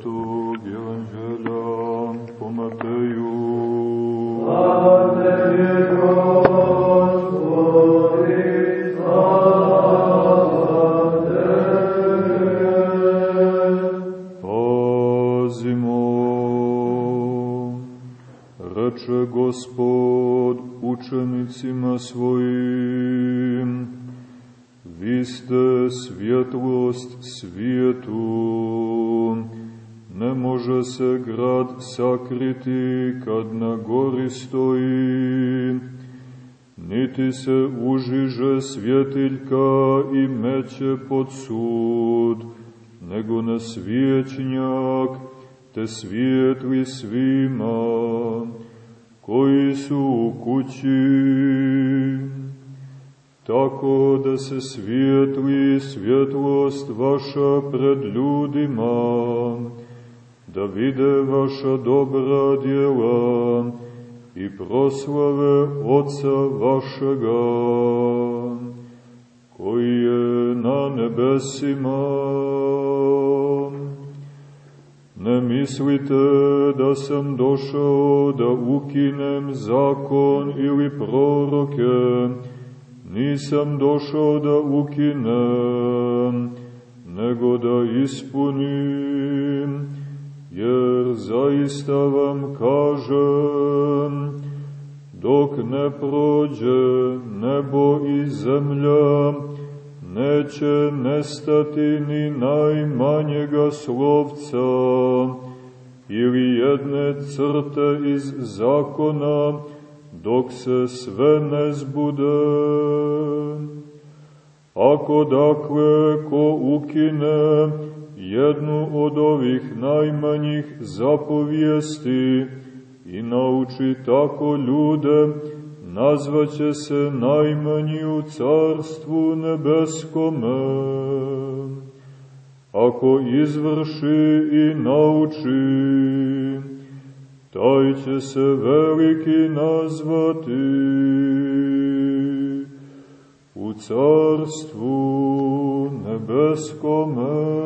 Svetog Evanđelja po Mateju. Slava tebi, Gospodi, grad sakriti kad na gori stoji, niti se užiže svjetiljka i meće pod sud, nego na svijećnjak, te svijetli svima, koji su u kući, tako da se svijetli svjetlost vaša pred ljudima, da vide vaša dobra djela i proslave Otca vašega, koji je na nebesima. Ne mislite da sam došao da ukinem zakon ili proroke, nisam došao da ukinem, nego da ispunim, zaista vam kažem, dok ne prođe nebo i zemlja, neće nestati ni najmanjega slovca ili jedne crte iz zakona, dok se sve ne zbude. Ako dakle ko ukine jednu od ovih najmanjih zapovijesti i nauči tako ljude, nazvaće se najmanji u carstvu nebeskome. Ako izvrši i nauči, taj će se veliki nazvati u carstvu nebeskome.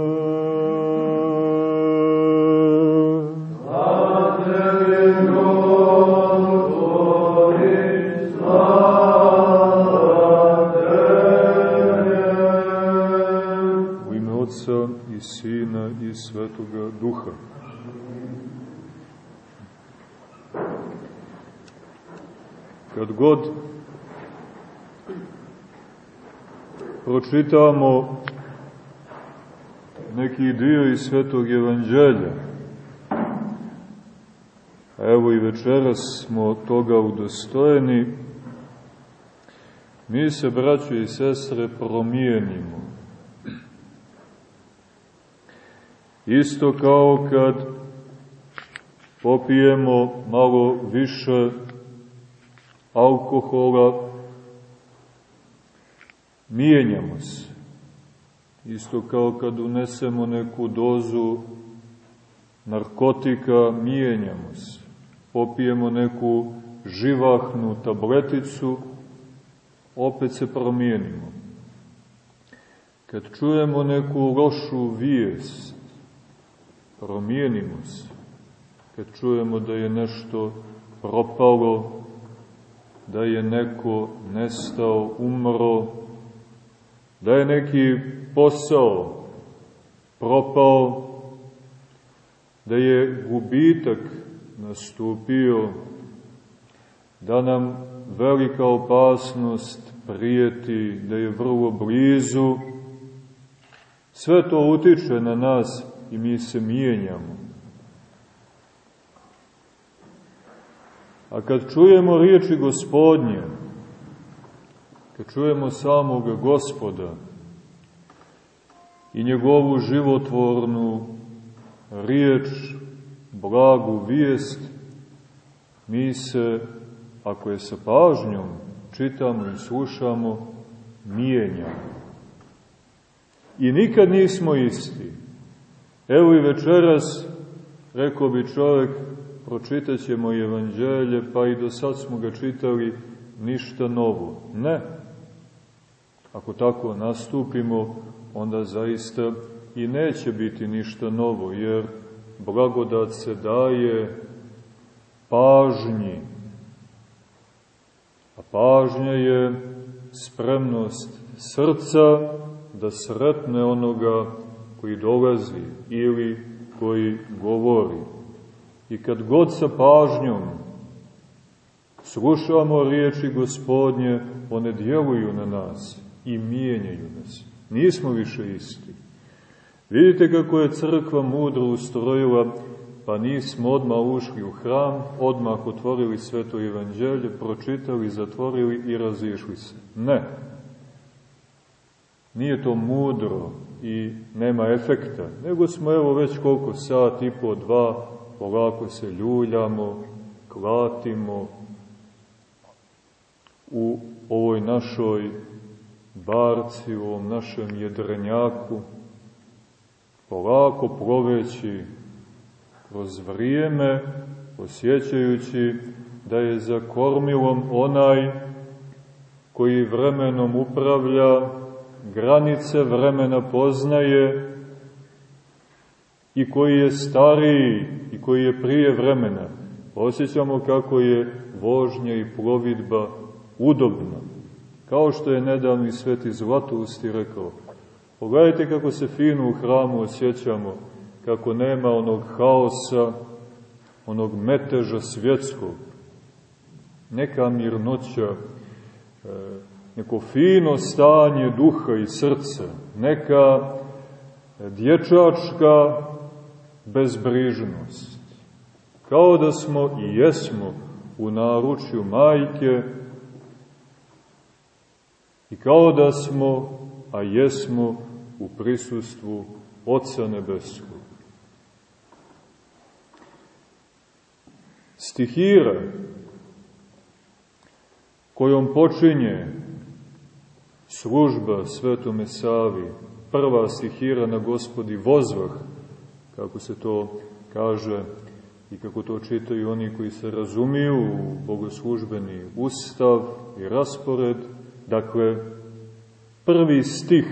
Svetoga Duha. Kad god pročitamo neki dio iz Svetog Evanđelja, evo i večeras smo toga udostojeni, mi se, braćo i sestre, promijenimo. Isto kao kad popijemo malo više alkohola, mijenjamo se. Isto kao kad unesemo neku dozu narkotika, mijenjamo se. Popijemo neku živahnu tableticu, opet se promijenimo. Kad čujemo neku lošu vijest, promijenimo se. Kad čujemo da je nešto propalo, da je neko nestao, umro, da je neki posao propao, da je gubitak nastupio, da nam velika opasnost prijeti, da je vrlo blizu, sve to utiče na nas i mi se mijenjamo. A kad čujemo riječi gospodnje, kad čujemo samog gospoda i njegovu životvornu riječ, blagu vijest, mi se, ako je sa pažnjom čitamo i slušamo, mijenjamo. I nikad nismo isti. Evo i večeras, rekao bi čovjek, pročitat ćemo evanđelje, pa i do sad smo ga čitali, ništa novo. Ne. Ako tako nastupimo, onda zaista i neće biti ništa novo, jer blagodat se daje pažnji. A pažnja je spremnost srca da sretne onoga koji dolazi ili koji govori. I kad god sa pažnjom slušamo riječi gospodnje, one djeluju na nas i mijenjaju nas. Nismo više isti. Vidite kako je crkva mudro ustrojila, pa nismo odmah ušli u hram, odmah otvorili sveto evanđelje, pročitali, zatvorili i razišli se. Ne. Nije to mudro i nema efekta, nego smo evo već koliko sat i po dva, polako se ljuljamo, klatimo u ovoj našoj barci, u ovom našem jedrenjaku, polako proveći kroz vrijeme, osjećajući da je za kormilom onaj koji vremenom upravlja, granice vremena poznaje i koji je stariji i koji je prije vremena. Osjećamo kako je vožnja i plovidba udobna. Kao što je nedavni sveti Zlatousti rekao, pogledajte kako se fino u hramu osjećamo, kako nema onog haosa, onog meteža svjetskog, neka mirnoća, e, neko fino stanje duha i srca, neka dječačka bezbrižnost. Kao da smo i jesmo u naručju majke i kao da smo, a jesmo u prisustvu Otca Nebeskog. Stihira kojom počinje služba Svetome Savi, prva stihira na gospodi vozvah, kako se to kaže i kako to čitaju oni koji se razumiju u bogoslužbeni ustav i raspored, dakle, prvi stih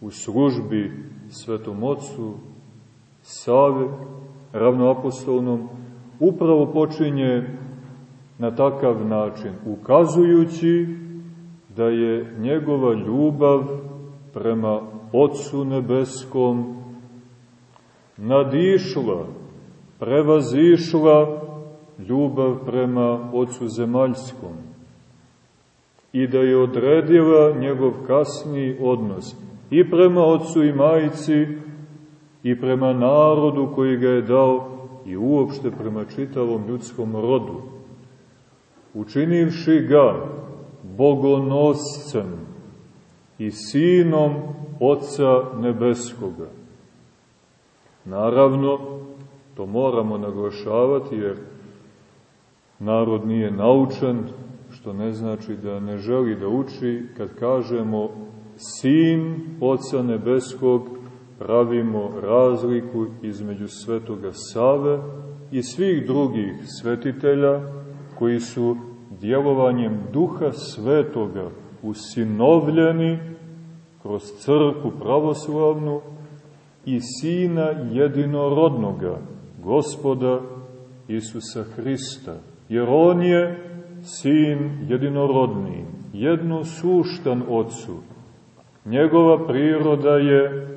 u službi Svetom Otcu, Save, ravnoapostolnom, upravo počinje na takav način, ukazujući da je njegova ljubav prema Otcu Nebeskom nadišla, prevazišla ljubav prema Otcu Zemaljskom i da je odredila njegov kasni odnos i prema Otcu i Majici i prema narodu koji ga je dao i uopšte prema čitavom ljudskom rodu, učinivši ga bogonoscem i sinom Otca Nebeskoga. Naravno, to moramo naglašavati jer narod nije naučen, što ne znači da ne želi da uči, kad kažemo sin Otca Nebeskog, pravimo razliku između svetoga Save i svih drugih svetitelja koji su djelovanjem duha svetoga usinovljeni kroz crku pravoslavnu i sina jedinorodnoga, gospoda Isusa Hrista. Jer on je sin jedinorodni, jedno suštan ocu. Njegova priroda je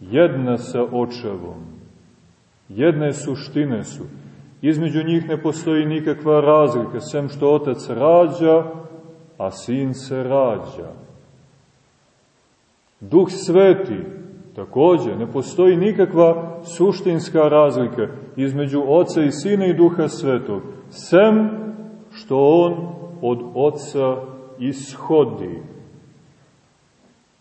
jedna sa očevom. Jedne suštine su. Između njih ne postoji nikakva razlika, sem što otac rađa, a sin se rađa. Duh sveti, takođe, ne postoji nikakva suštinska razlika između oca i sina i duha svetog, sem što on od oca ishodi.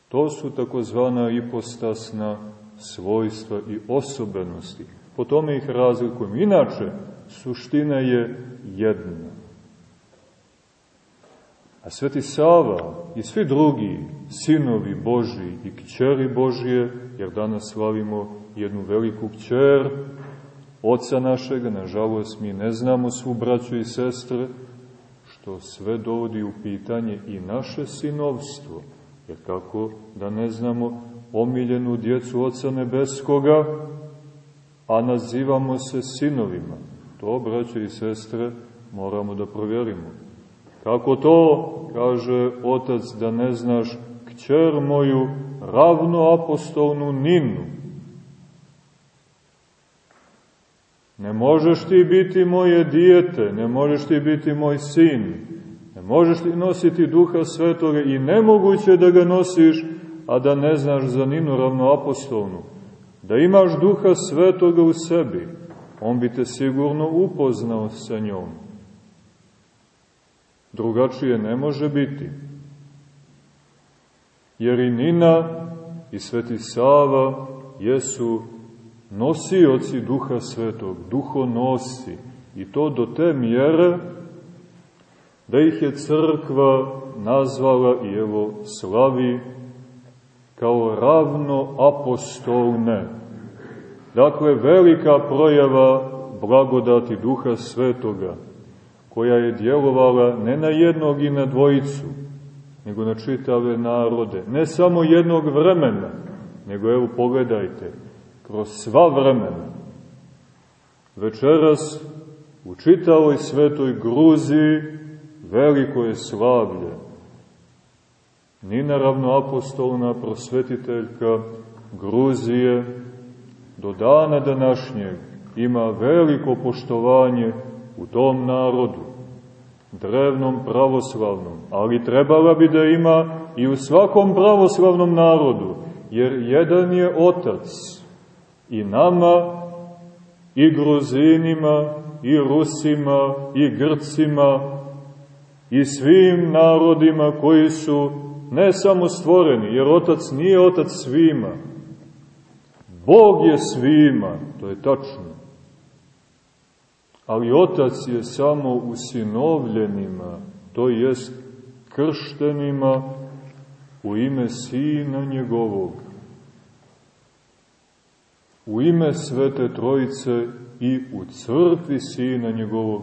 To su takozvana ipostasna svojstva i osobenosti. Po tome ih razlikujem. Inače, suština je jedna. A Sveti Sava i svi drugi sinovi Boži i kćeri Božije, jer danas slavimo jednu veliku kćer, oca našega, nažalost mi ne znamo svu braću i sestre, što sve dovodi u pitanje i naše sinovstvo, jer kako da ne znamo omiljenu djecu Oca Nebeskoga, a nazivamo se sinovima. To, braće i sestre, moramo da provjerimo. Kako to, kaže otac, da ne znaš kćer moju ravno apostolnu Ninu? Ne možeš ti biti moje dijete, ne možeš ti biti moj sin, ne možeš ti nositi duha svetoga i nemoguće da ga nosiš, a da ne znaš za Ninu ravnoapostolnu. Da imaš duha svetoga u sebi, on bi te sigurno upoznao sa njom. Drugačije ne može biti. Jer i Nina i Sveti Sava jesu nosioci duha svetog, duhonosi. I to do te mjere da ih je crkva nazvala i evo slavi kao ravno apostolne. Dakle, velika projava blagodati duha svetoga, koja je djelovala ne na jednog i na dvojicu, nego na čitave narode. Ne samo jednog vremena, nego evo pogledajte, kroz sva vremena. Večeras u čitavoj svetoj Gruziji veliko je slavlje. Nina ravnoapostolna prosvetiteljka Gruzije do dana današnjeg ima veliko poštovanje u tom narodu, drevnom pravoslavnom, ali trebala bi da ima i u svakom pravoslavnom narodu, jer jedan je otac i nama, i Gruzinima, i Rusima, i Grcima, i svim narodima koji su ne samo stvoreni, jer otac nije otac svima. Bog je svima, to je tačno. Ali otac je samo usinovljenima, to jest krštenima u ime Sina njegovog. U ime Svete Trojice i u crkvi Sina njegovog,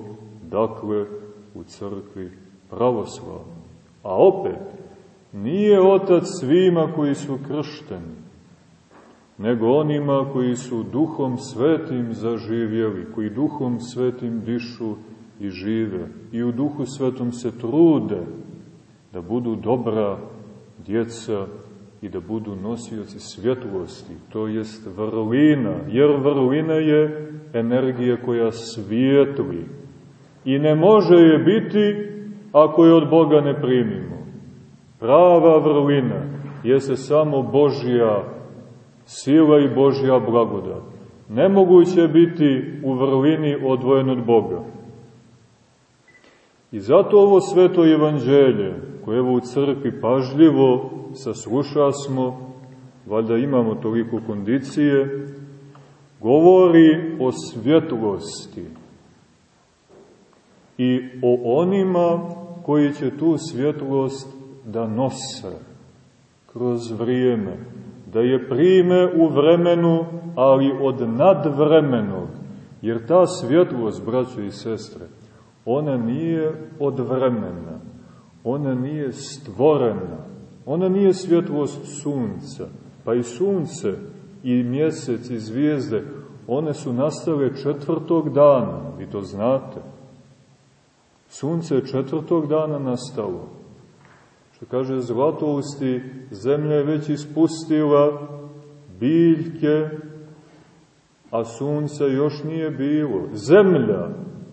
dakle u crkvi pravoslavno. A opet, nije otac svima koji su kršteni, nego onima koji su duhom svetim zaživjeli, koji duhom svetim dišu i žive i u duhu svetom se trude da budu dobra djeca i da budu nosioci svjetlosti, to jest vrlina, jer vrlina je energija koja svijetli i ne može je biti ako je od Boga ne primimo. Prava vrlina jeste samo Božja sila i Božja blagodat. Nemoguće biti u vrlini odvojen od Boga. I zato ovo sveto evanđelje, koje evo u crkvi pažljivo sasluša smo, valjda imamo toliko kondicije, govori o svjetlosti i o onima koji će tu svjetlost da nose kroz vrijeme, da je prime u vremenu, ali od nadvremenog, jer ta svjetlost, braćo i sestre, ona nije od vremena, ona nije stvorena, ona nije svjetlost sunca, pa i sunce i mjesec i zvijezde, one su nastale četvrtog dana, vi to znate. Sunce je četvrtog dana nastalo. Što kaže Zlatousti, zemlja je već ispustila biljke, a sunca još nije bilo. Zemlja,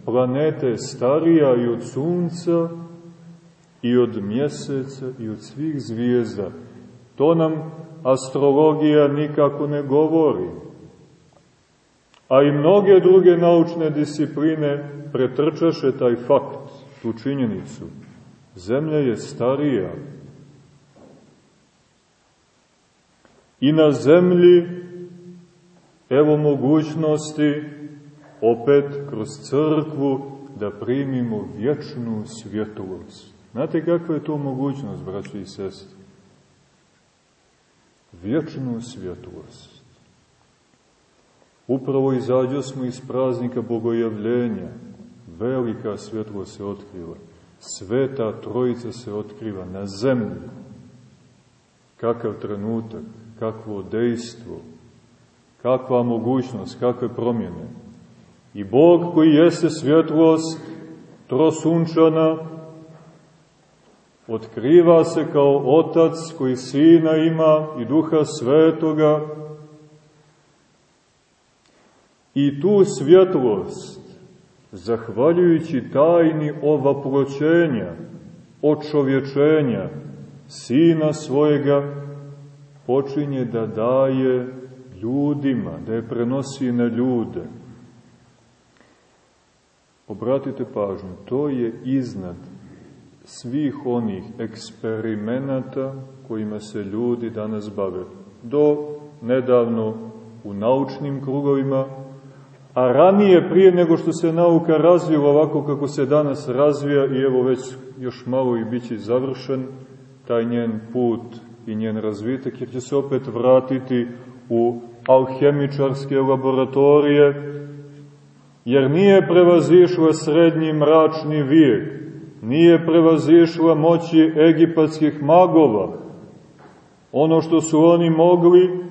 planeta je starija i od sunca, i od mjeseca, i od svih zvijezda. To nam astrologija nikako ne govori. A i mnoge druge naučne discipline pretrčaše taj fakt, tu činjenicu. Zemlja je starija. I na zemlji, evo mogućnosti, opet kroz crkvu, da primimo vječnu svjetlost. Znate kakva je to mogućnost, braći i sestri? Vječnu svjetlost. Upravo izađo smo iz praznika bogojavljenja. Velika svjetlost se otkriva Sveta Trojica se otkriva na zemlji. Kakav trenutak, kakvo dejstvo, Kakva mogućnost, kakve promjene. I Bog koji jeste svjetlost, trosunčana, otkriva se kao Otac koji Sina ima i Duha Svetoga, i tu svjetlost, zahvaljujući tajni ovaproćenja, očovječenja, Sina svojega, počinje da daje ljudima, da je prenosi na ljude. Obratite pažnju, to je iznad svih onih eksperimenata kojima se ljudi danas bave. Do nedavno u naučnim krugovima, a ranije prije nego što se nauka razvila ovako kako se danas razvija i evo već još malo i biće završen taj njen put i njen razvitak jer će se opet vratiti u alhemičarske laboratorije jer nije prevazišla srednji mračni vijek nije prevazišla moći egipatskih magova ono što su oni mogli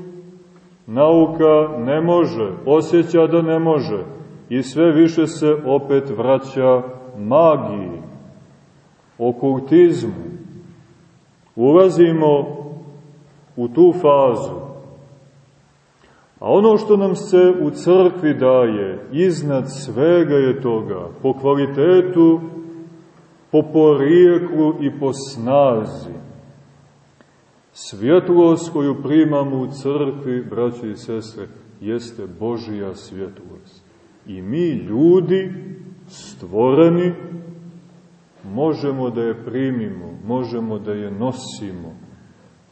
nauka ne može, osjeća da ne može i sve više se opet vraća magiji, okultizmu. Ulazimo u tu fazu. A ono što nam se u crkvi daje, iznad svega je toga, po kvalitetu, po porijeklu i po snazi. Svjetlost koju primamo u crkvi, braći i sestre, jeste Božija svjetlost. I mi, ljudi, stvoreni, možemo da je primimo, možemo da je nosimo,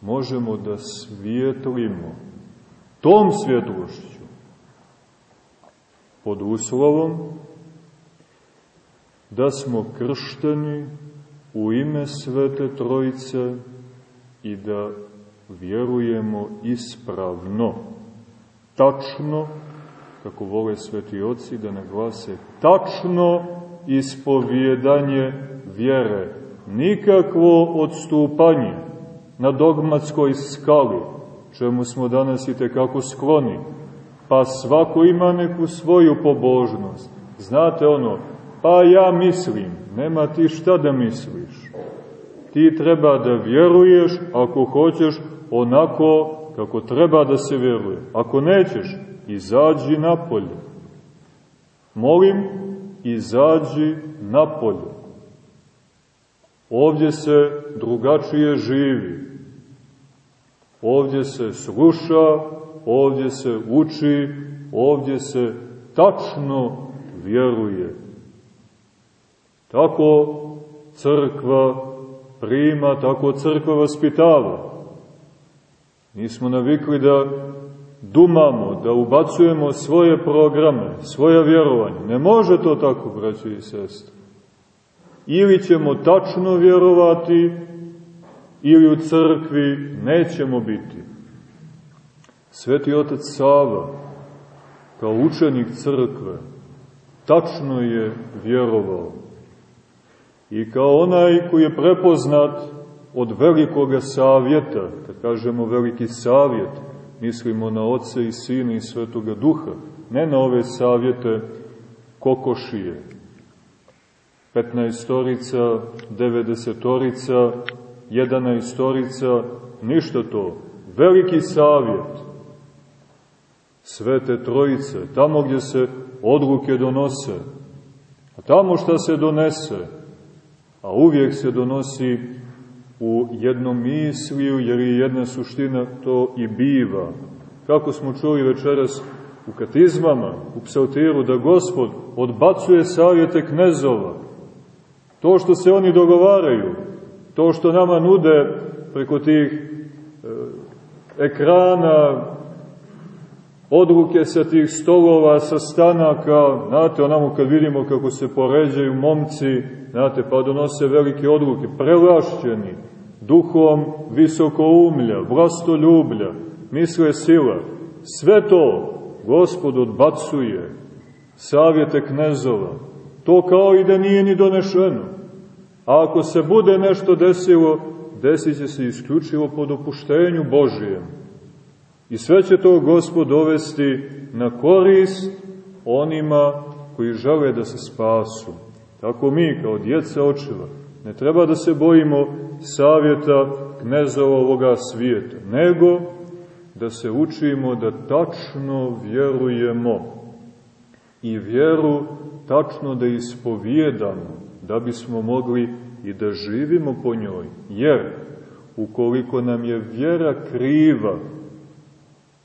možemo da svjetlimo tom svjetlošću pod uslovom da smo kršteni u ime Svete Trojice i da vjerujemo ispravno, tačno, kako vole sveti oci da naglase, tačno ispovjedanje vjere, nikakvo odstupanje na dogmatskoj skali, čemu smo danas i tekako skloni, pa svako ima neku svoju pobožnost. Znate ono, pa ja mislim, nema ti šta da misliš ti treba da vjeruješ ako hoćeš onako kako treba da se vjeruje. Ako nećeš, izađi napolje. Molim, izađi napolje. Ovdje se drugačije živi. Ovdje se sluša, ovdje se uči, ovdje se tačno vjeruje. Tako crkva prima, tako crkva vaspitava. Mi smo navikli da dumamo, da ubacujemo svoje programe, svoja vjerovanja. Ne može to tako, braći i sestri. Ili ćemo tačno vjerovati, ili u crkvi nećemo biti. Sveti otac Sava, kao učenik crkve, tačno je vjerovao i kao onaj koji je prepoznat od velikoga savjeta, kad kažemo veliki savjet, mislimo na Otce i Sina i Svetoga Duha, ne na ove savjete kokošije, 15-torica, 90-torica, 11-torica, ništa to. Veliki savjet Svete Trojice, tamo gdje se odluke donose, a tamo šta se donese, a uvijek se donosi u jednom misliju, jer je jedna suština to i biva. Kako smo čuli večeras u katizmama, u psaltiru, da gospod odbacuje savjete knezova. To što se oni dogovaraju, to što nama nude preko tih e, ekrana, odluke sa tih stolova, sa stanaka, znate, onamo kad vidimo kako se poređaju momci, znate, pa donose velike odluke, prelašćeni, duhom visokoumlja, vlastoljublja, misle sila, sve to gospod odbacuje, savjete knezova, to kao i da nije ni donešeno. A ako se bude nešto desilo, desit se isključivo po dopuštenju Božijem I sve će to Gospod dovesti na korist onima koji žele da se spasu. Tako mi, kao djeca očeva, ne treba da se bojimo savjeta knezova ovoga svijeta, nego da se učimo da tačno vjerujemo i vjeru tačno da ispovijedamo, da bismo mogli i da živimo po njoj. Jer, ukoliko nam je vjera kriva,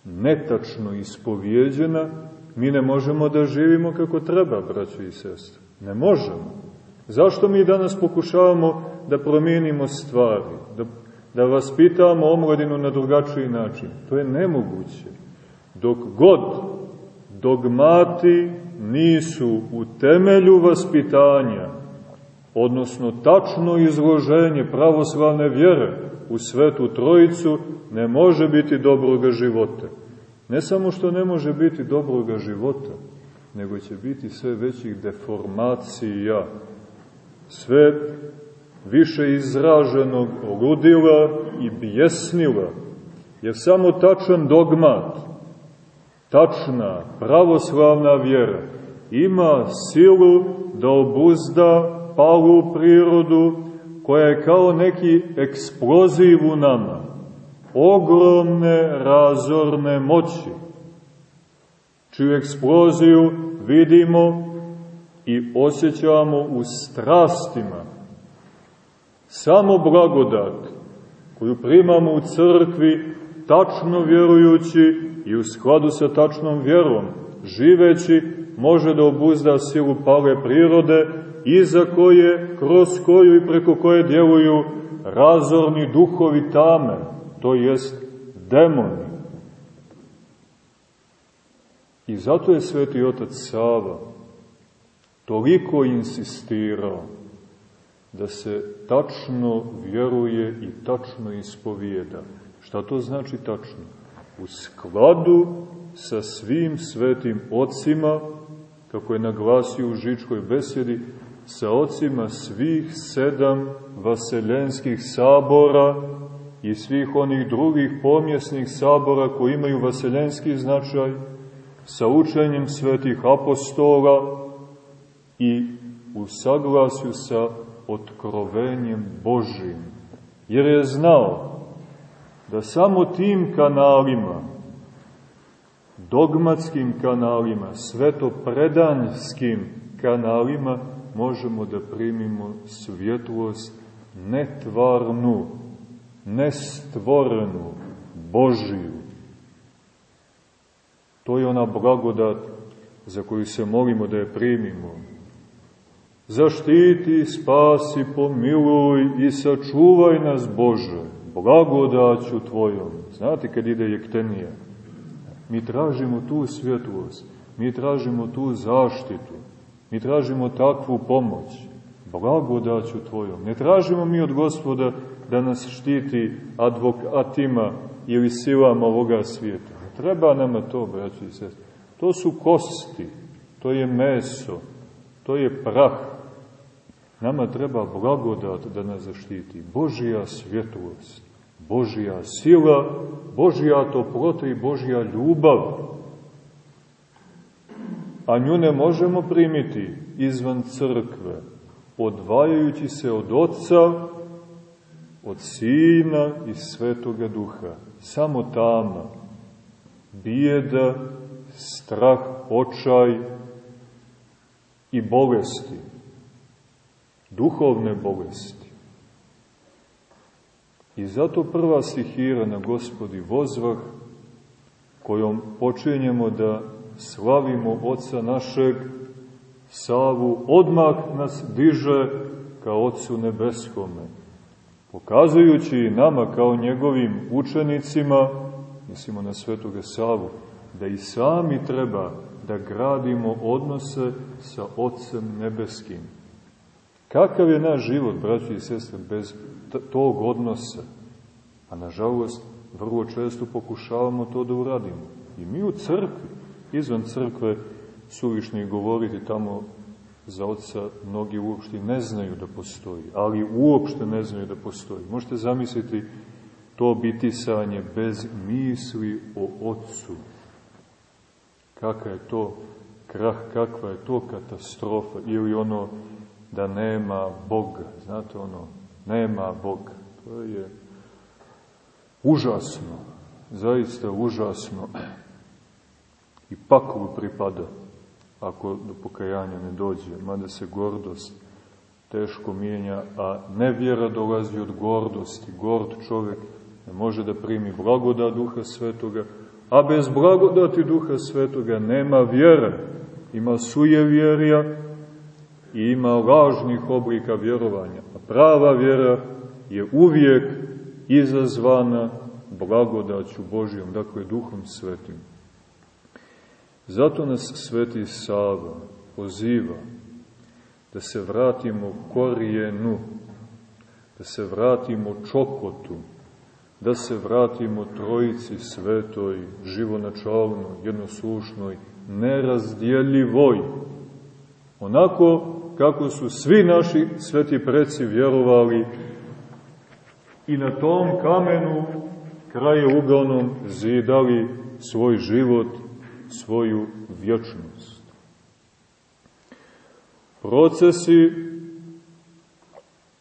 netačno ispovijeđena, mi ne možemo da živimo kako treba, braćo i sestre. Ne možemo. Zašto mi danas pokušavamo da promijenimo stvari, da, da vaspitamo omladinu na drugačiji način? To je nemoguće. Dok god dogmati nisu u temelju vaspitanja, odnosno tačno izloženje pravoslavne vjere u svetu trojicu, ne može biti dobroga života. Ne samo što ne može biti dobroga života, nego će biti sve većih deformacija, sve više izraženog ludila i bjesnila, jer samo tačan dogmat, tačna, pravoslavna vjera ima silu da obuzda palu prirodu koja je kao neki eksploziv u nama, ogromne razorne moći, čiju eksploziju vidimo i osjećamo u strastima. Samo blagodat koju primamo u crkvi, tačno vjerujući i u skladu sa tačnom vjerom, živeći, može da obuzda silu pale prirode, iza koje, kroz koju i preko koje djeluju razorni duhovi tame, to jest demoni. I zato je sveti otac Sava toliko insistirao da se tačno vjeruje i tačno ispovijeda. Šta to znači tačno? U skladu sa svim svetim ocima, kako je naglasio u Žičkoj besedi, sa ocima svih sedam vaseljenskih sabora i svih onih drugih pomjesnih sabora koji imaju vaseljenski značaj, sa učenjem svetih apostola i u saglasju sa otkrovenjem Božim. Jer je znao da samo tim kanalima, dogmatskim kanalima, svetopredanskim kanalima, možemo da primimo svjetlost netvarnu, nestvorenu, Božiju. To je ona blagodat za koju se molimo da je primimo. Zaštiti, spasi, pomiluj i sačuvaj nas, Bože, blagodaću Tvojom. Znate kad ide jektenija? Mi tražimo tu svjetlost, mi tražimo tu zaštitu, Mi tražimo takvu pomoć, blagodaću Tvojom. Ne tražimo mi od Gospoda da nas štiti advokatima ili silama ovoga svijeta. Treba nama to, braći i sestri. To su kosti, to je meso, to je prah. Nama treba blagodat da nas zaštiti. Božija svjetlost, Božija sila, Božija toplota i Božija ljubav a nju ne možemo primiti izvan crkve, odvajajući se od Otca, od Sina i Svetoga Duha. Samo tama, bijeda, strah, očaj i bolesti, duhovne bolesti. I zato prva stihira na gospodi vozvah, kojom počinjemo da slavimo Oca našeg, Savu, odmah nas diže ka Otcu Nebeskome, pokazujući nama kao njegovim učenicima, mislimo na svetoga Savu, da i sami treba da gradimo odnose sa Otcem Nebeskim. Kakav je naš život, braći i sestre, bez tog odnosa? A nažalost, vrlo često pokušavamo to da uradimo. I mi u crkvi, izvan crkve suvišni govoriti tamo za oca mnogi uopšte ne znaju da postoji, ali uopšte ne znaju da postoji. Možete zamisliti to bitisanje bez misli o Otcu. Kaka je to krah, kakva je to katastrofa, ili ono da nema Boga, znate ono, nema Boga, to je užasno, zaista užasno i paklu pripada ako do pokajanja ne dođe, mada se gordost teško mijenja, a nevjera dolazi od gordosti. Gord čovjek ne može da primi blagoda Duha Svetoga, a bez blagodati Duha Svetoga nema vjere. Ima sujevjerja i ima lažnih oblika vjerovanja. A prava vjera je uvijek izazvana blagodaću Božijom, dakle Duhom Svetim. Zato nas Sveti Sava poziva da se vratimo korijenu, da se vratimo čokotu, da se vratimo trojici svetoj, živonačalnoj, jednoslušnoj, nerazdjeljivoj. Onako kako su svi naši sveti preci vjerovali i na tom kamenu kraje uglavnom zidali svoj život, svoju vječnost. Procesi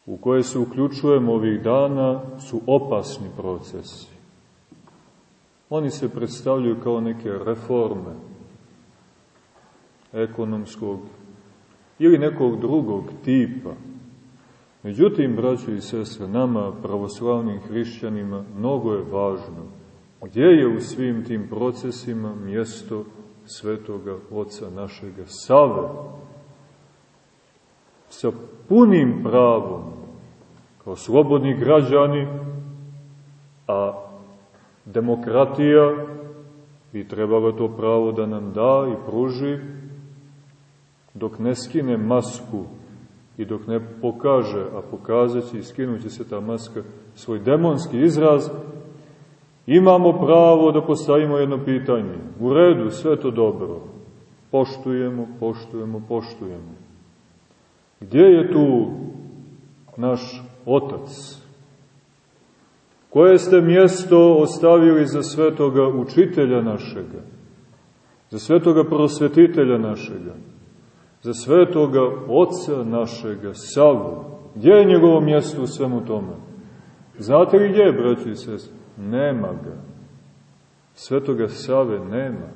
u koje se uključujemo ovih dana su opasni procesi. Oni se predstavljaju kao neke reforme ekonomskog ili nekog drugog tipa. Međutim, braćo i sestre, nama, pravoslavnim hrišćanima, mnogo je važno gdje je u svim tim procesima mjesto svetoga oca našega Save, sa punim pravom, kao slobodni građani, a demokratija bi trebala to pravo da nam da i pruži, dok ne skine masku i dok ne pokaže, a pokazat će i skinuće se ta maska, svoj demonski izraz, imamo pravo da postavimo jedno pitanje. U redu, sve to dobro. Poštujemo, poštujemo, poštujemo. Gdje je tu naš Otac? Koje ste mjesto ostavili za svetoga učitelja našega? Za svetoga prosvetitelja našega? Za svetoga Oca našega, Savu? Gdje je njegovo mjesto u svemu tome? Znate li gdje je, braći i sest? Nema ga. Svetoga Save nema.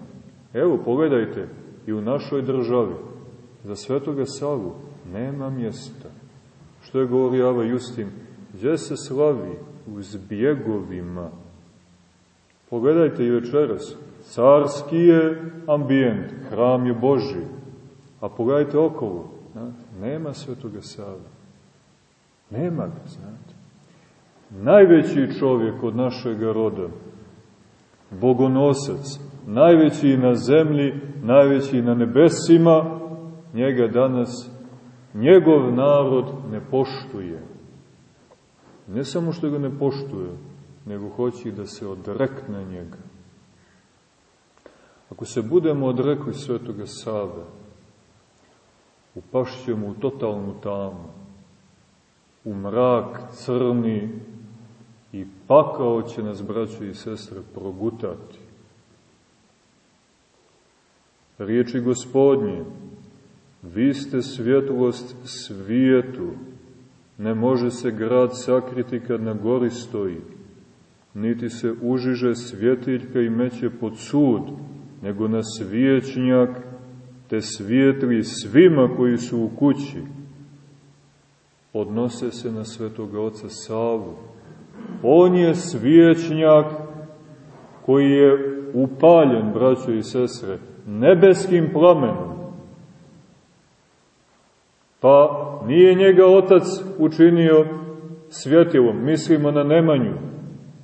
Evo, pogledajte, i u našoj državi, za svetoga Savu nema mjesta. Što je govori Ava Justin? Gdje se slavi? U zbjegovima. Pogledajte i večeras. Carski je ambijent, hram je Boži. A pogledajte okolo. Znate, nema svetoga Sava. Nema ga, znate. Najveći čovjek od našeg roda, bogonosac, najveći na zemlji, najveći na nebesima, njega danas njegov narod ne poštuje. Ne samo što ga ne poštuje, nego hoće da se odrekne njega. Ako se budemo odrekli svetoga Save, upašćemo u totalnu tamu, u mrak crni i pakao će nas, braćo i sestre, progutati. Riječi gospodnje, Vi ste svjetlost svijetu, ne može se grad sakriti kad na gori stoji, niti se užiže svjetiljka i meće pod sud, nego na svijećnjak, te svijetli svima koji su u kući. Odnose se na svetoga oca Savu. On je svijećnjak koji je upaljen, braćo i sestre, nebeskim plamenom Pa nije njega otac učinio svjetilom, mislimo na Nemanju,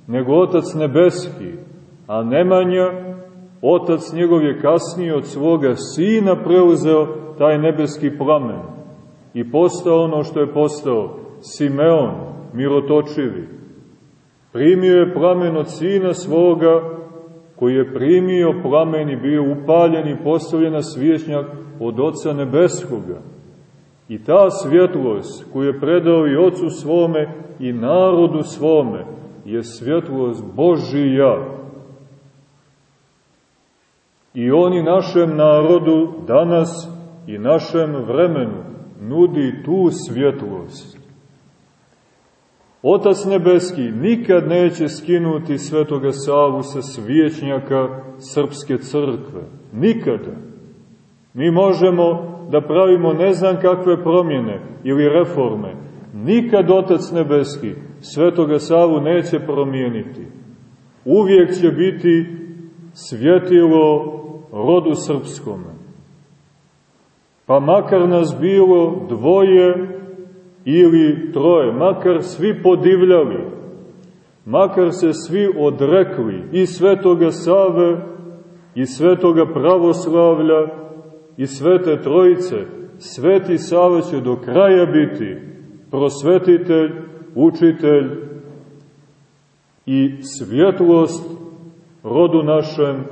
nego otac nebeski, a Nemanja, otac njegov je kasnije od svoga sina preuzeo taj nebeski plamen i postao ono što je postao, Simeon, mirotočivi. Primio je plamen od sina svoga, koji je primio plamen i bio upaljen i postavljen na od Oca Nebeskoga I ta svjetlost koju je predao i ocu svome i narodu svome, je svjetlost Božija. I oni našem narodu danas i našem vremenu nudi tu svjetlost. Otac Nebeski nikad neće skinuti svetoga Savu sa svijećnjaka Srpske crkve. Nikada. Mi možemo da pravimo ne znam kakve promjene ili reforme. Nikad Otac Nebeski svetoga Savu neće promijeniti. Uvijek će biti svjetilo rodu srpskome. Pa makar nas bilo dvoje ili troje, makar svi podivljali, makar se svi odrekli i svetoga Save, i svetoga pravoslavlja, i svete trojice, sveti Sava će do kraja biti prosvetitelj, učitelj i svjetlost rodu našem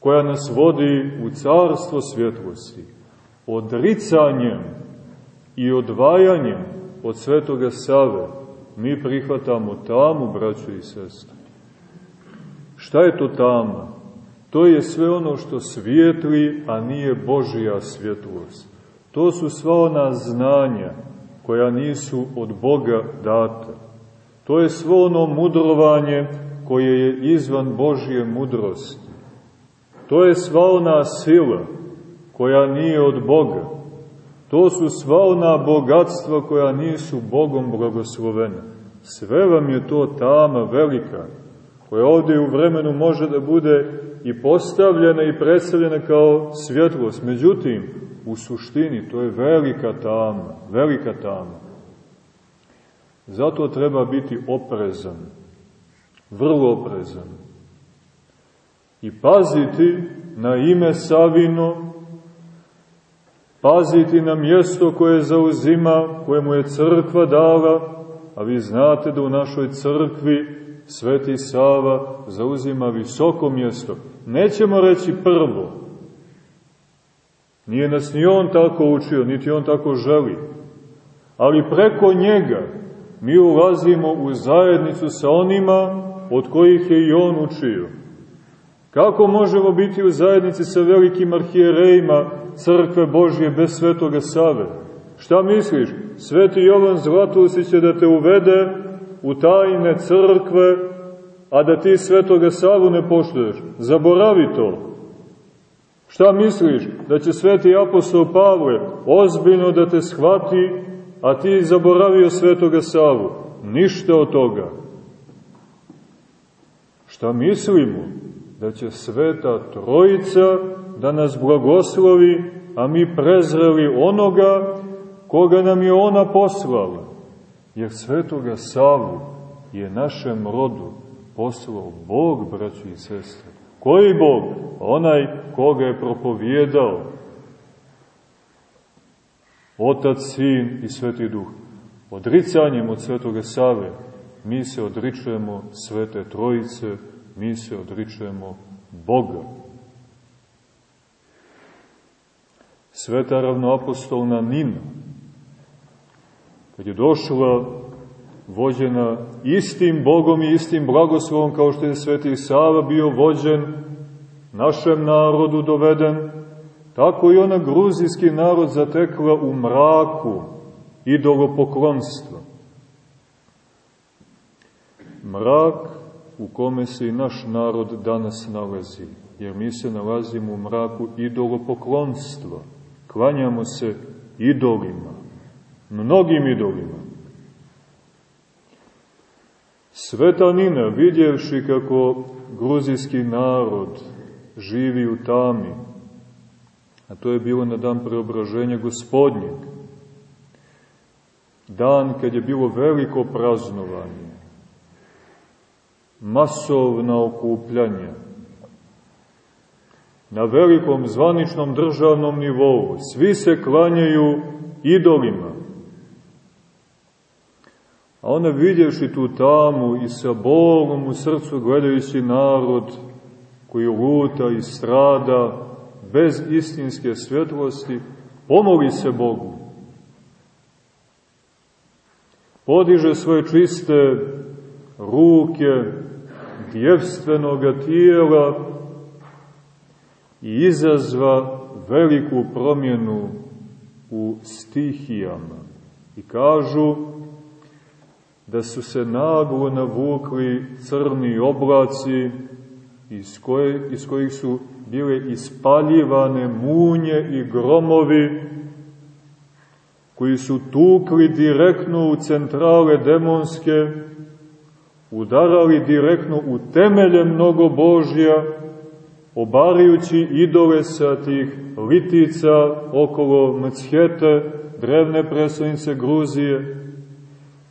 koja nas vodi u carstvo svjetlosti. Odricanjem i odvajanjem od svetoga Save mi prihvatamo tamu, braćo i sestre. Šta je to tama? To je sve ono što svijetli, a nije Božija svjetlost. To su sva ona znanja koja nisu od Boga data. To je svo ono mudrovanje koje je izvan Božije mudrosti. To je sva ona sila koja nije od Boga. To su sva ona bogatstva koja nisu Bogom blagoslovene. Sve vam je to tama velika, koja ovdje u vremenu može da bude i postavljena i predstavljena kao svjetlost. Međutim, u suštini to je velika tama, velika tama. Zato treba biti oprezan, vrlo oprezan. I paziti na ime Savino, paziti na mjesto koje zauzima, koje mu je crkva dala, a vi znate da u našoj crkvi Sveti Sava zauzima visoko mjesto. Nećemo reći prvo, nije nas ni on tako učio, niti on tako želi, ali preko njega mi ulazimo u zajednicu sa onima od kojih je i on učio. Kako možemo biti u zajednici sa velikim arhijerejima crkve Božje bez svetoga Save? Šta misliš? Sveti Jovan Zlatusi će da te uvede u tajne crkve, a da ti svetoga Savu ne poštuješ. Zaboravi to. Šta misliš? Da će sveti apostol Pavle ozbiljno da te shvati, a ti zaboravio svetoga Savu? Ništa od toga. Šta mislimo? Da će sveta trojica da nas blagoslovi, a mi prezreli onoga koga nam je ona poslala. Jer svetoga Savu je našem rodu poslao Bog, braći i sestre. Koji Bog? Onaj koga je propovjedao. Otac, Sin i Sveti Duh. Odricanjem od Svetoga Save mi se odričujemo Svete Trojice, mi se odričujemo Boga. Sveta ravnoapostolna Nina, kad je došla vođena istim Bogom i istim blagoslovom kao što je Sveti Sava bio vođen, našem narodu doveden, tako i ona gruzijski narod zatekla u mraku idolopoklonstva. Mrak u kome se i naš narod danas nalazi, jer mi se nalazimo u mraku idolopoklonstva. Klanjamo se idolima, mnogim idolima. Sveta Nina, vidjevši kako gruzijski narod živi u tami, a to je bilo na dan preobraženja gospodnjeg, dan kad je bilo veliko praznovanje, masovna okupljanja, na velikom zvaničnom državnom nivou, svi se klanjaju idolima, A ona vidjevši tu tamu i sa bolom u srcu gledajući narod koji luta i strada bez istinske svjetlosti, pomoli se Bogu. Podiže svoje čiste ruke djevstvenoga tijela i izazva veliku promjenu u stihijama. I kažu da su se naglo navukli crni oblaci iz, koje, iz kojih su bile ispaljivane munje i gromovi koji su tukli direktno u centrale demonske, udarali direktno u temelje mnogo Božja, obarajući idole sa tih litica okolo Mchete, drevne preslonice Gruzije.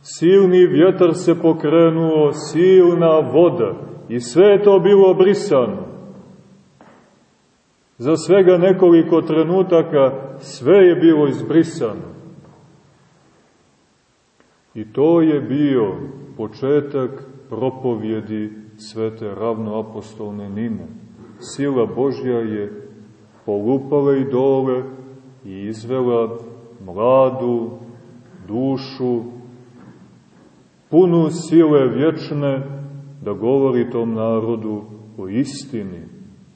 Silni vjetar se pokrenuo, silna voda i sve je to bilo obrisano. Za svega nekoliko trenutaka sve je bilo izbrisano. I to je bio početak propovjedi svete ravnoapostolne Nine. Sila Božja je polupala i dole i izvela mladu dušu, punu sile vječne, da govori tom narodu o istini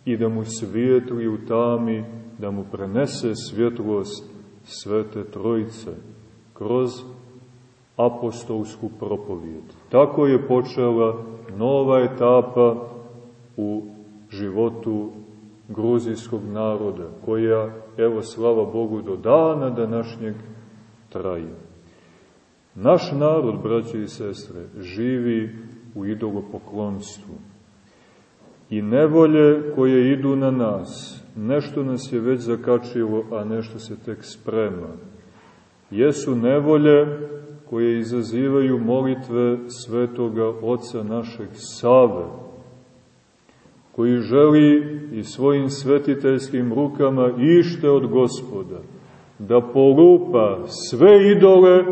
i da mu svijetli u tami, da mu prenese svjetlost Svete Trojice kroz apostolsku propovijed. Tako je počela nova etapa u životu gruzijskog naroda, koja, evo, slava Bogu, do dana današnjeg traje. Naš narod, braće i sestre, živi u idolopoklonstvu. I nevolje koje idu na nas, nešto nas je već zakačilo, a nešto se tek sprema. Jesu nevolje koje izazivaju molitve svetoga Oca našeg Save, koji želi i svojim svetiteljskim rukama ište od gospoda, da polupa sve idole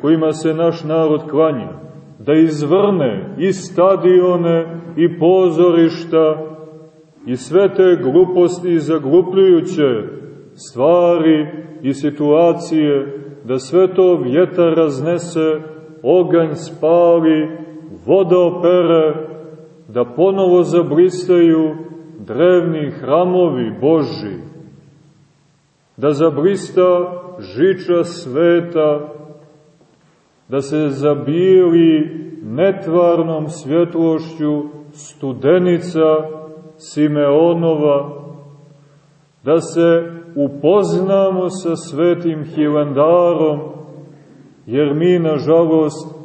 kojima se naš narod klanja, da izvrne i stadione i pozorišta i sve te gluposti i zaglupljujuće stvari i situacije da sve to vjetar raznese, oganj spali, voda opere, da ponovo zablistaju drevni hramovi Boži, da zablista žiča sveta, da se zabili netvarnom svjetlošću studenica Simeonova, da se upoznamo sa svetim Hilandarom, jer mi, nažalost,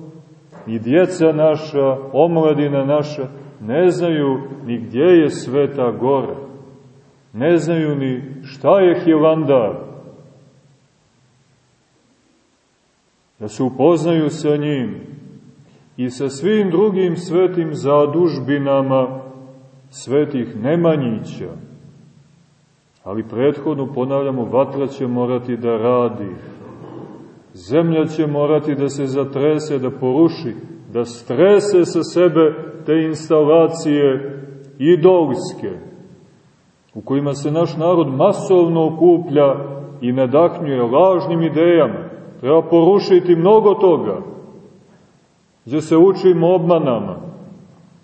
i djeca naša, omladina naša, ne znaju ni gdje je sveta gora. Ne znaju ni šta je Hilandar. Da se upoznaju sa njim i sa svim drugim svetim zadužbinama svetih Nemanjića, Ali prethodno, ponavljamo, vatra će morati da radi. Zemlja će morati da se zatrese, da poruši, da strese sa sebe te instalacije idolske, u kojima se naš narod masovno okuplja i nadahnjuje lažnim idejama. Treba porušiti mnogo toga, gdje se učimo obmanama.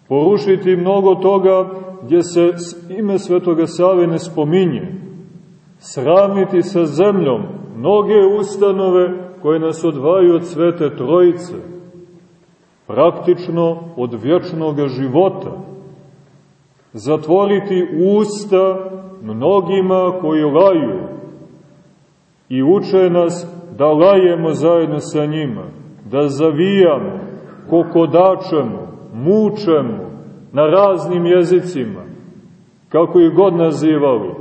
Porušiti mnogo toga gdje se ime Svetoga Save ne spominje, sramiti sa zemljom mnoge ustanove koje nas odvaju od Svete Trojice, praktično od vječnog života, zatvoriti usta mnogima koji laju i uče nas da lajemo zajedno sa njima, da zavijamo, kokodačemo, mučemo, na raznim jezicima, kako ih god nazivali,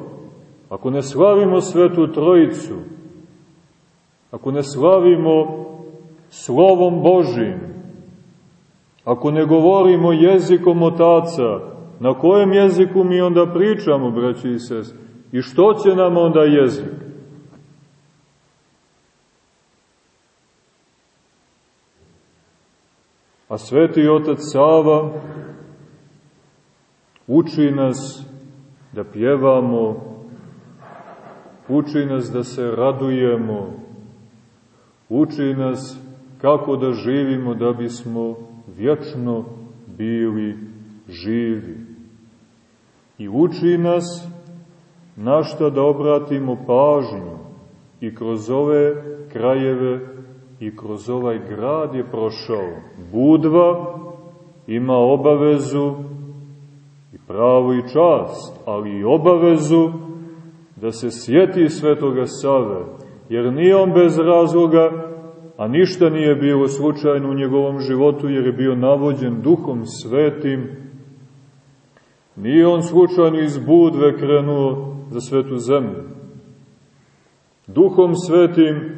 ako ne slavimo Svetu Trojicu, ako ne slavimo Slovom Božim, ako ne govorimo jezikom otaca, na kojem jeziku mi onda pričamo, braći i sest? I što će nam onda jezik? A sveti otac Sava Uči nas da pjevamo, uči nas da se radujemo, uči nas kako da živimo da bismo vječno bili živi. I uči nas na šta da obratimo pažnju i kroz ove krajeve i kroz ovaj grad je prošao. Budva ima obavezu pravo i čast, ali i obavezu da se sjeti svetoga Save, jer nije on bez razloga, a ništa nije bilo slučajno u njegovom životu, jer je bio navođen duhom svetim. Nije on slučajno iz Budve krenuo za svetu zemlju. Duhom svetim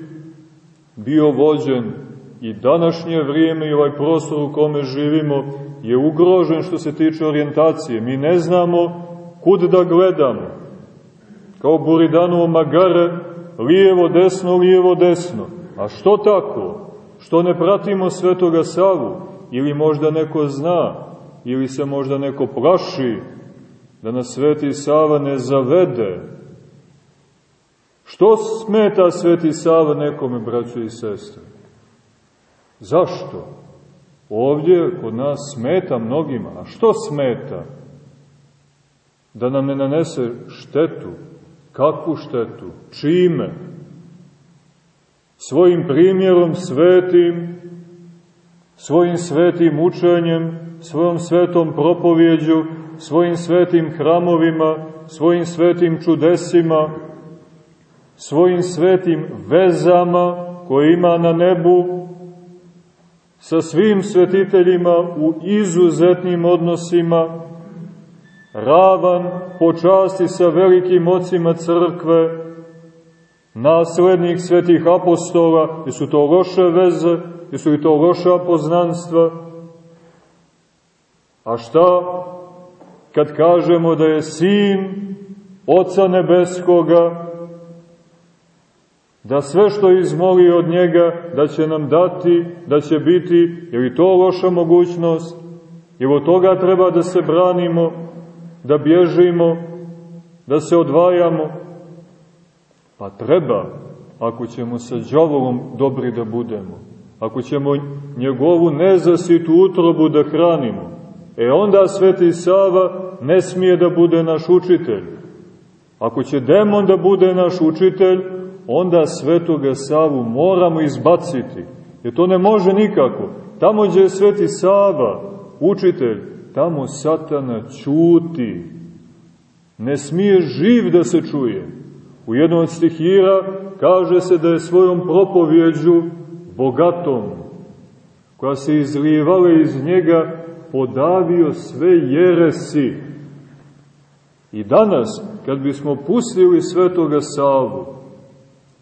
bio vođen i današnje vrijeme i ovaj prostor u kome živimo je ugrožen što se tiče orijentacije. Mi ne znamo kud da gledamo. Kao Buridanovo magare, lijevo, desno, lijevo, desno. A što tako? Što ne pratimo Svetoga Savu? Ili možda neko zna, ili se možda neko plaši da nas Sveti Sava ne zavede. Što smeta Sveti Sava nekome, braćo i sestre? Zašto? Ovdje kod nas smeta mnogima. A što smeta? Da nam ne nanese štetu. Kakvu štetu? Čime? Svojim primjerom svetim, svojim svetim učenjem, svojom svetom propovjeđu, svojim svetim hramovima, svojim svetim čudesima, svojim svetim vezama koje ima na nebu, sa svim svetiteljima u izuzetnim odnosima, ravan po časti sa velikim ocima crkve, naslednik svetih apostola, i su to loše veze, i su to loša poznanstva. A šta kad kažemo da je sin Oca Nebeskoga, da sve što izmoli od njega, da će nam dati, da će biti, je li to loša mogućnost? Jer od toga treba da se branimo, da bježimo, da se odvajamo? Pa treba, ako ćemo sa džavolom dobri da budemo, ako ćemo njegovu nezasitu utrobu da hranimo, e onda Sveti Sava ne smije da bude naš učitelj. Ako će demon da bude naš učitelj, onda Svetoga Savu moramo izbaciti. Jer to ne može nikako. Tamo gdje je Sveti Sava, učitelj, tamo satana čuti. Ne smije živ da se čuje. U jednom od stihira kaže se da je svojom propovjeđu bogatom, koja se izlijevala iz njega, podavio sve jeresi. I danas, kad bismo pustili svetoga Savu,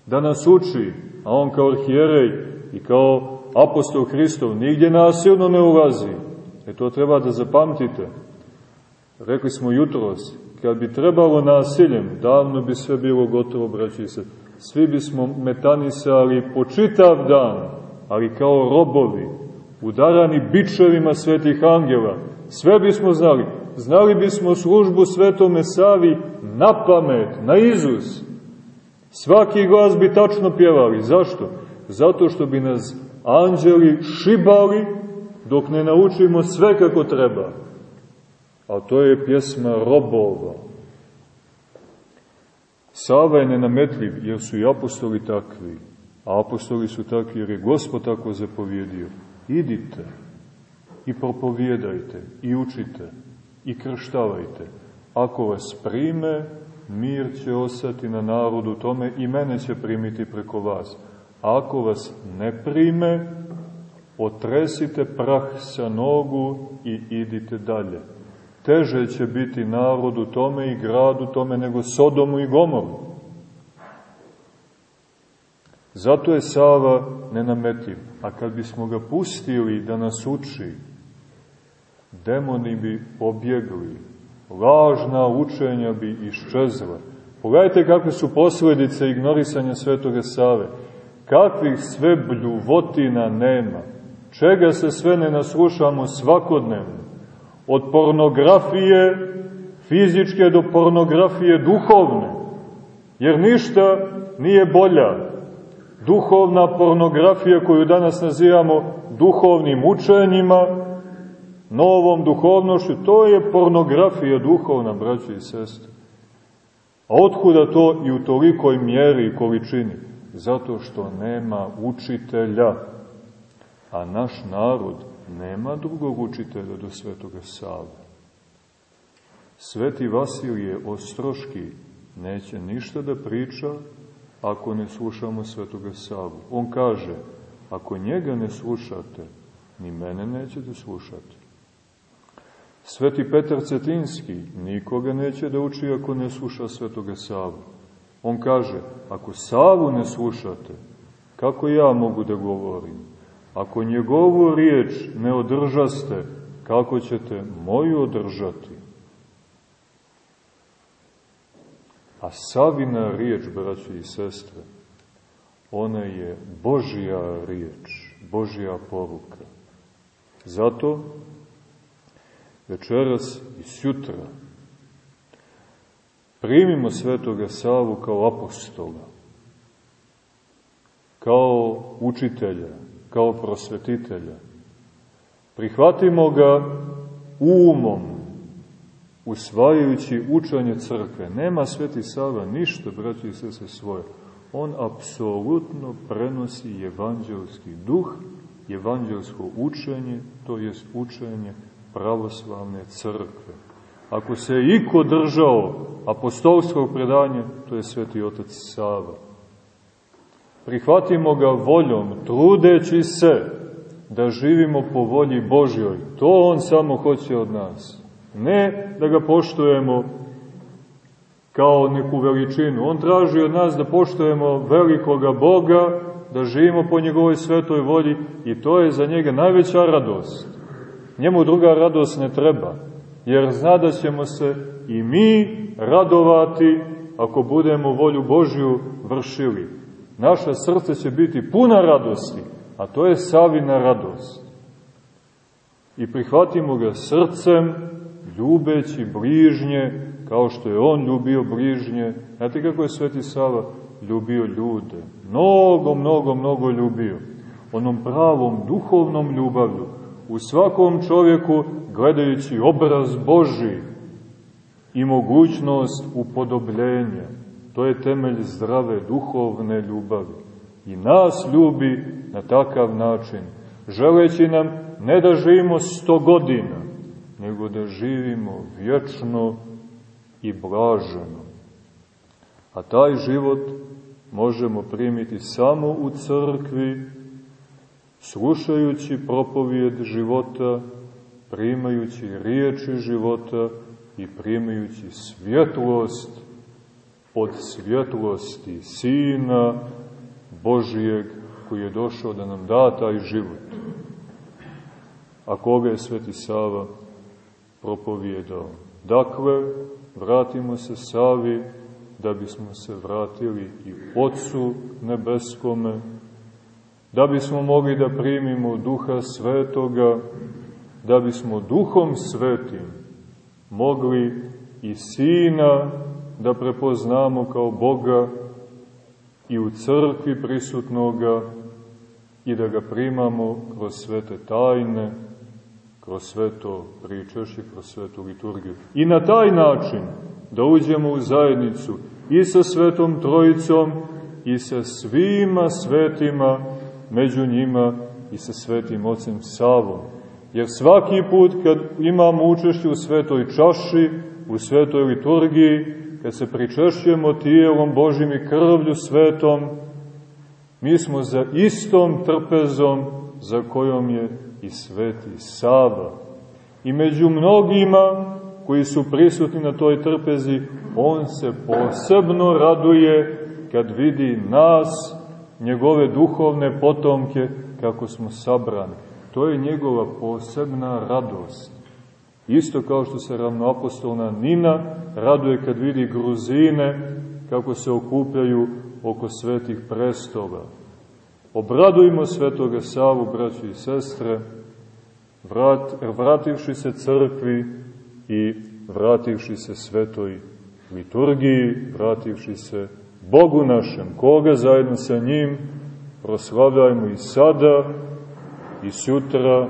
da nas uči, a on kao arhijerej i kao apostol Hristov nigdje nasilno ne ulazi. E to treba da zapamtite. Rekli smo jutros, kad bi trebalo nasiljem, davno bi sve bilo gotovo, braći se. Svi bismo metanisali po čitav dan, ali kao robovi, udarani bičevima svetih angela. Sve bismo znali. Znali bismo službu svetome Savi na pamet, na Izus. Svaki glas bi tačno pjevali. Zašto? Zato što bi nas anđeli šibali dok ne naučimo sve kako treba. A to je pjesma robova. Sava je nenametljiv jer su i apostoli takvi. A apostoli su takvi jer je Gospod tako zapovjedio. Idite i propovjedajte i učite i krštavajte. Ako vas prime, mir će osati na narodu tome i mene će primiti preko vas. A ako vas ne prime, otresite prah sa nogu i idite dalje. Teže će biti narodu tome i gradu tome nego Sodomu i Gomoru. Zato je Sava nenametljiv. A kad bismo ga pustili da nas uči, demoni bi pobjegli, lažna učenja bi iščezla. Pogledajte kakve su posledice ignorisanja Svetoga Save. Kakvih sve bljuvotina nema. Čega se sve ne naslušamo svakodnevno. Od pornografije fizičke do pornografije duhovne. Jer ništa nije bolja. Duhovna pornografija koju danas nazivamo duhovnim učenjima, novom duhovnošću, to je pornografija duhovna, braći i sestre. A otkuda to i u tolikoj mjeri i količini? Zato što nema učitelja, a naš narod nema drugog učitelja do svetoga Sava. Sveti Vasilije Ostroški neće ništa da priča ako ne slušamo svetoga Savu. On kaže, ako njega ne slušate, ni mene nećete slušati. Sveti Petar Cetinski nikoga neće da uči ako ne sluša svetoga Savu. On kaže, ako Savu ne slušate, kako ja mogu da govorim? Ako njegovu riječ ne održaste, kako ćete moju održati? A Savina riječ, braći i sestre, ona je Božja riječ, Božja poruka. Zato večeras i sjutra primimo svetoga Savu kao apostola, kao učitelja, kao prosvetitelja. Prihvatimo ga umom, usvajajući učanje crkve. Nema Sveti Sava ništa, braći i sese, svoje. On apsolutno prenosi evanđelski duh, evanđelsko učenje, to jest učenje pravoslavne crkve. Ako se iko držao apostolskog predanja, to je Sveti Otac Sava. Prihvatimo ga voljom, trudeći se da živimo po volji Božjoj. To On samo hoće od nas. Ne da ga poštujemo kao neku veličinu. On traži od nas da poštujemo velikoga Boga, da živimo po njegovoj svetoj volji i to je za njega najveća radost. Njemu druga radost ne treba, jer zna da ćemo se i mi radovati ako budemo volju Božju vršili. Naša srce će biti puna radosti, a to je savina radost. I prihvatimo ga srcem, ljubeći bližnje, kao što je on ljubio bližnje. Znate kako je Sveti Sava ljubio ljude? Mnogo, mnogo, mnogo ljubio. Onom pravom, duhovnom ljubavlju. U svakom čovjeku gledajući obraz Boži i mogućnost upodobljenja. To je temelj zdrave duhovne ljubavi. I nas ljubi na takav način, želeći nam ne da živimo sto godina, nego da živimo vječno i blaženo. A taj život možemo primiti samo u crkvi, slušajući propovijed života, primajući riječi života i primajući svjetlost od svjetlosti Sina Božijeg koji je došao da nam da taj život. A koga je Sveti Sava propovijedao? Dakle, vratimo se Savi da bismo se vratili i Otcu Nebeskome, da bismo mogli da primimo Duha Svetoga, da bismo Duhom Svetim mogli i Sina da prepoznamo kao Boga i u crkvi prisutnoga i da ga primamo kroz svete tajne, kroz sveto pričešće, kroz svetu liturgiju. I na taj način da uđemo u zajednicu i sa svetom trojicom i sa svima svetima, među njima i sa svetim ocem Savom. Jer svaki put kad imamo učešće u svetoj čaši, u svetoj liturgiji, kad se pričešćujemo tijelom Božim i krvlju svetom, mi smo za istom trpezom za kojom je i sveti Sava. I među mnogima koji su prisutni na toj trpezi, on se posebno raduje kad vidi nas, njegove duhovne potomke, kako smo sabrani. To je njegova posebna radost. Isto kao što se ravnoapostolna Nina raduje kad vidi Gruzine kako se okupljaju oko svetih prestova. Obradujmo svetoga Savu, braći i sestre, vrat, vrativši se crkvi i vrativši se svetoj liturgiji, vrativši se Bogu našem, koga zajedno sa njim proslavljajmo i sada i sutra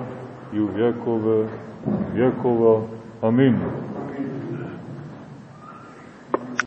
i u vjekove vjekova. Amin.